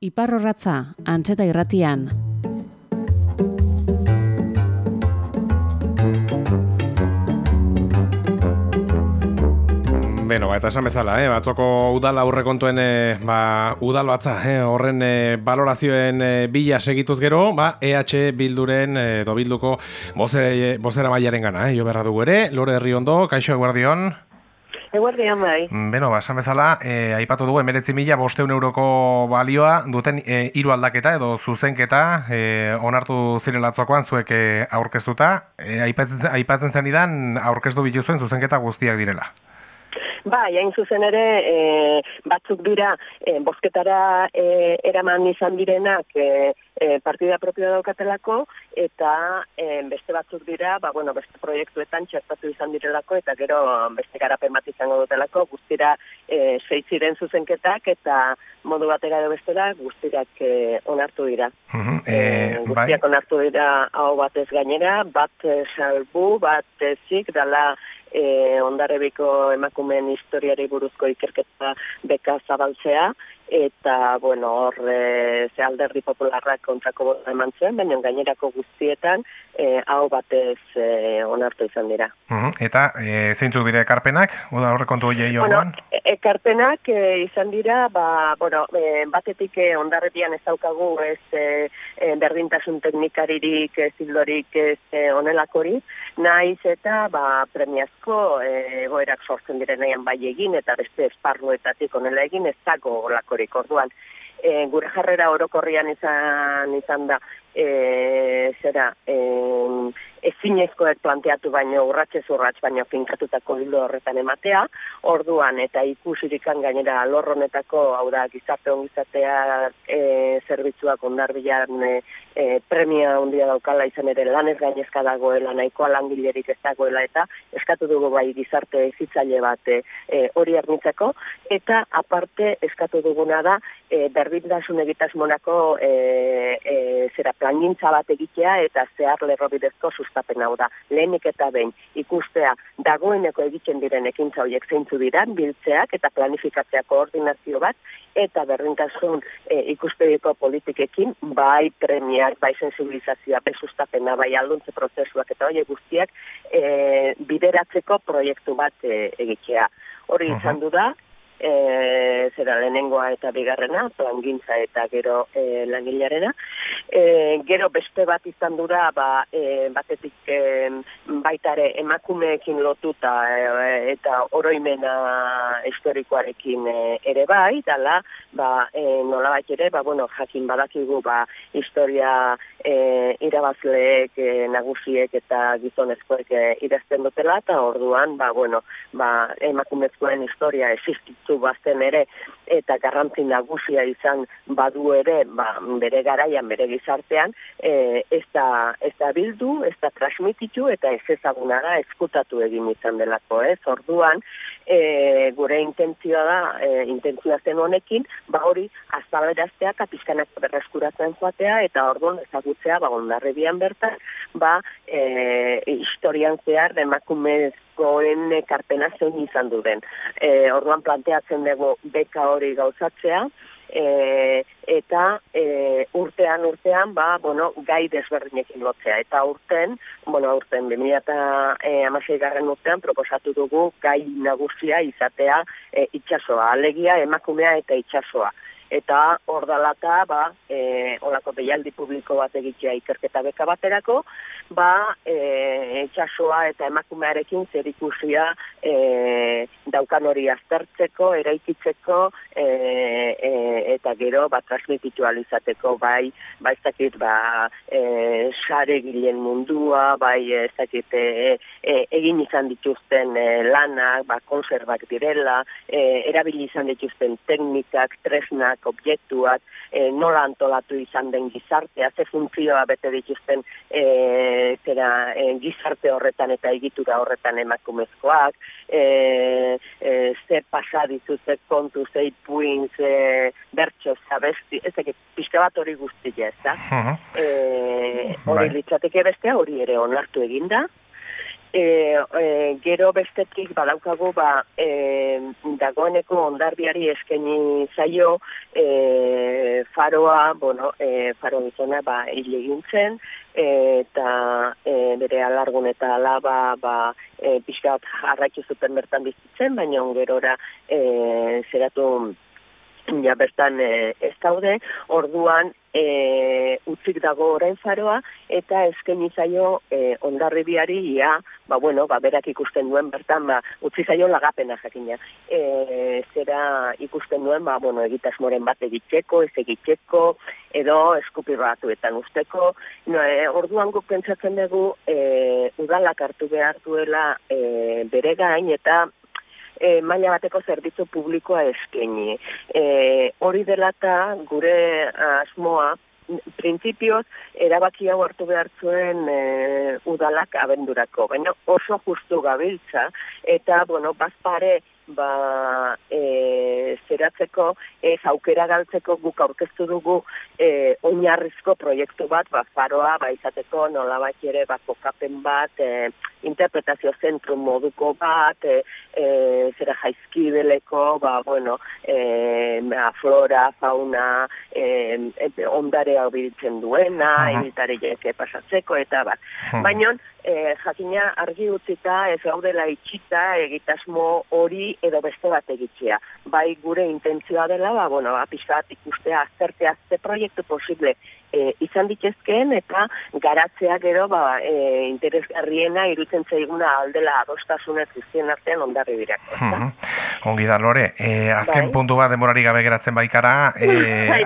Iparrorratza, antxeta irratian. Beno, ba, eta esan bezala, eh? batzoko udala aurre kontuen eh, ba, udal batza, eh? horren eh, balorazioen eh, bila segituz gero, ba, EH bilduren, eh, do bilduko bozera, bozera maiaren gana, eh? jo berra dugu ere, Lore Herri Ondo, Kaixo Eguardion. Eguardion bai. Mm, Beno, ba, esan bezala, eh, aipatu dugu, emeretzi mila bosteun euroko balioa, duten hiru aldaketa edo zuzenketa, eh, onartu zirelatzokoan zuek aurkeztuta, eh, aipatzen, aipatzen zen idan, aurkeztu bituzuen zuzenketa guztiak direla. Ba, jain zuzen ere, e, batzuk dira, e, bozketara e, eraman izan direnak e, e, partida propioa daukatelako, eta e, beste batzuk dira, ba, bueno, beste proiektuetan txertatu izan direlako, eta gero beste garapen bat izango dutelako, guztira e, ziren zuzenketak, eta modu batera edo bestera, guztirak e, onartu dira. E, guztiak onartu dira hau batez gainera, bat e, salbu, bat ezik, dala e, ondarrebiko emakumeen historiari buruzko ikerketa beka zabaltzea, eta, bueno, hor, e, ze alderdi popularrak kontrako bota eman zuen, baina gainerako guztietan, e, hau batez e, onartu izan dira. Eta, e, zeintzuk dire ekarpenak, oda horre kontu hori bueno, e, ekarpenak e, izan dira, ba, bueno, e, batetik e, ondarrebian ez daukagu ez e, berdintasun teknikaririk, ez hildorik, ez e, onelakorik, naiz eta, ba, premiazko e, goerak sortzen direnean bai egin, eta beste esparruetatik onela egin, ez dago olakorik orduan. E, gure jarrera orokorrian izan izan da e, zera e, ezinezkoek planteatu baino urratxez urratx baino finkatutako hildo horretan ematea, orduan eta ikusirikan gainera lorronetako hau da gizarte ongizatea e, zerbitzuak ondarbilan e, e, premia handia daukala izan ere lanez gainezka dagoela nahikoa langilerik ez dagoela eta eskatu dugu bai gizarte ezitzaile bat e, hori arnitzako eta aparte eskatu duguna da e, berdintasun egitasmonako e, e, zera plangintza bat egitea eta zehar lerrobidezko sustapen hau da. Lehenik eta behin ikustea dagoeneko egiten diren ekintza horiek zeintzu dira, biltzeak eta planifikatzea koordinazio bat eta berdintasun e, ikuspegiko politikekin bai premiak, bai sensibilizazioa, bai sustapena, bai alduntze prozesuak eta horiek guztiak e, bideratzeko proiektu bat e, egitea. Hori izan du da, e, zera lehenengoa eta bigarrena, plangintza eta gero e, langilearena. E, gero beste bat izan dura, ba, e, batetik e, baitare emakumeekin lotuta e, eta oroimena historikoarekin e, ere bai, dala, ba, e, nola bat ere, ba, bueno, jakin badakigu, ba, historia e, irabazleek, e, nagusiek eta gizonezkoek e, idazten dutela, eta orduan, ba, bueno, ba, emakumezkoen historia existitu zu bazten ere eta garrantzi nagusia izan badu ere ba, bere garaian, bere gizartean e, ez, da, ez da bildu, ez da transmititu eta ez ezaguna da eskutatu egin izan delako ez, orduan e, gure intentzioa da e, intentzioa zen honekin, ba hori azaleraztea kapizkanak berreskuratzen joatea eta orduan ezagutzea ba ondarrebian bertan ba e, historian zehar emakumez goen ekarpena zein izan duen. E, orduan planteatzen dugu beka hori gauzatzea, e, eta e, urtean urtean ba, bueno, gai desberdinekin lotzea. Eta urten, bueno, urten 2016 garren urtean proposatu dugu gai nagusia izatea e, itxasoa, alegia emakumea eta itxasoa eta hor dalata, ba, e, olako behialdi publiko bat egitea ikerketa beka baterako, ba, e, etxasoa eta emakumearekin zer ikusia e, daukan hori aztertzeko, eraikitzeko, e, e, eta gero, ba, transmititu alizateko, bai, ba, ez dakit, ba, e, sare gilen mundua, bai, ez dakit, e, e, egin izan dituzten e, lanak, ba, konservak direla, e, erabili izan dituzten teknikak, tresnak, objektuak, e, nola antolatu izan den gizartea, ze funtzioa bete dituzten e, zera, e, gizarte horretan eta egitura horretan emakumezkoak, e, e, ze pasa ze kontu, ze ipuin, ze bertso, zabesti, ez eke, pixka bat hori guzti ez da. Uh -huh. e, hori bai. litzateke bestea, hori ere onartu eginda, E, e, gero bestetik badaukagu ba, e, dagoeneko ondarbiari eskeni zaio e, faroa, bueno, e, faro bizona ba, hil eta e, bere alargun eta alaba ba, e, pixkat jarraitu zuten bertan bizitzen, baina ongerora e, zeratu ja bertan e, ez daude, orduan e, utzik dago orain faroa, eta esken izaio e, ondarribiari ia, ba bueno, ba berak ikusten duen bertan, ba utzi zaio lagapena jakina. E, zera ikusten duen, ba bueno, egitasmoren bat egiteko, ez egiteko, edo eskupi batuetan usteko. No, e, orduan guk pentsatzen dugu, e, udalak hartu behar duela e, bere gain, eta e, maila bateko zerbitzu publikoa eskaini. E, hori dela eta gure asmoa, printzipioz, erabaki hau hartu behar zuen e, udalak abendurako. Baina oso justu gabiltza, eta, bueno, bazpare, ba, e, zeratzeko, ez aukera galtzeko guk aurkeztu dugu e, oinarrizko proiektu bat, ba, faroa, ba, izateko nola bat ere, ba, kokapen bat, e, interpretazio zentru moduko bat, e, e, zera jaizkibeleko, ba, bueno, e, flora, fauna, e, e, ondare hau duena, uh -huh. pasatzeko, eta bat. Uh Baina, e, jakina argi utzita ez gaudela itxita egitasmo hori edo beste bat egitzea. Bai gure intentzioa dela, ba, bueno, ba, ikustea aztertea ze proiektu posible e, izan ditezkeen eta garatzea gero ba, e, interesgarriena irutzen zaiguna aldela adostasunez guztien artean ondarri direk. Hmm. Ongi da, Lore, e, azken bai. puntu bat demorari gabe geratzen baikara, e, bai,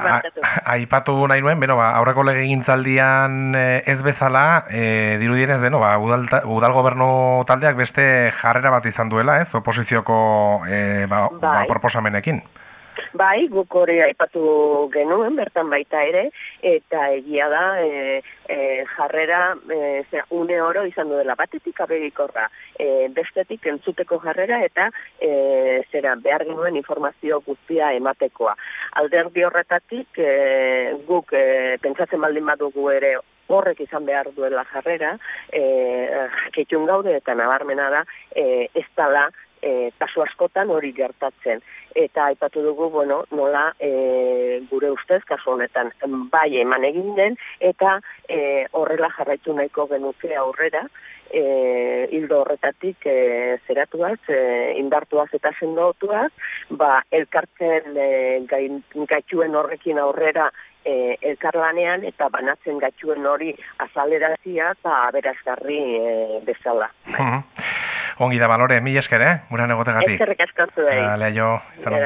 aipatu nahi nuen, beno, ba, aurreko lege gintzaldian e, ez bezala, e, dirudienez, beno, ba, udal, udal gobernu taldeak beste jarrera bat izan duela, ez, oposizioko e, ba, ba, bai. proposamenekin. Bai, guk hori aipatu genuen, bertan baita ere, eta egia da, e, e, jarrera, e, zera, une oro izan du dela, batetik abegikorra, e, bestetik entzuteko jarrera, eta e, zera, behar genuen informazio guztia ematekoa. Alderdi horretatik, e, guk e, pentsatzen baldin badugu ere horrek izan behar duela jarrera, e, ketxun gaude eta nabarmena da, e, ez dala, e, kasu askotan hori gertatzen. Eta aipatu dugu, bueno, nola e, gure ustez, kasu honetan, bai eman egin den, eta e, horrela jarraitu nahiko genuke aurrera, e, hildo horretatik e, zeratuaz, e, indartuaz eta sendotuaz, ba, elkartzen e, gaitxuen horrekin aurrera e, elkarlanean eta banatzen gaitxuen hori azalerazia eta aberazgarri e, bezala. Ongi da balore, mila esker, eh? Gura negotegatik. Eskerrik asko zuei. Vale, jo, izan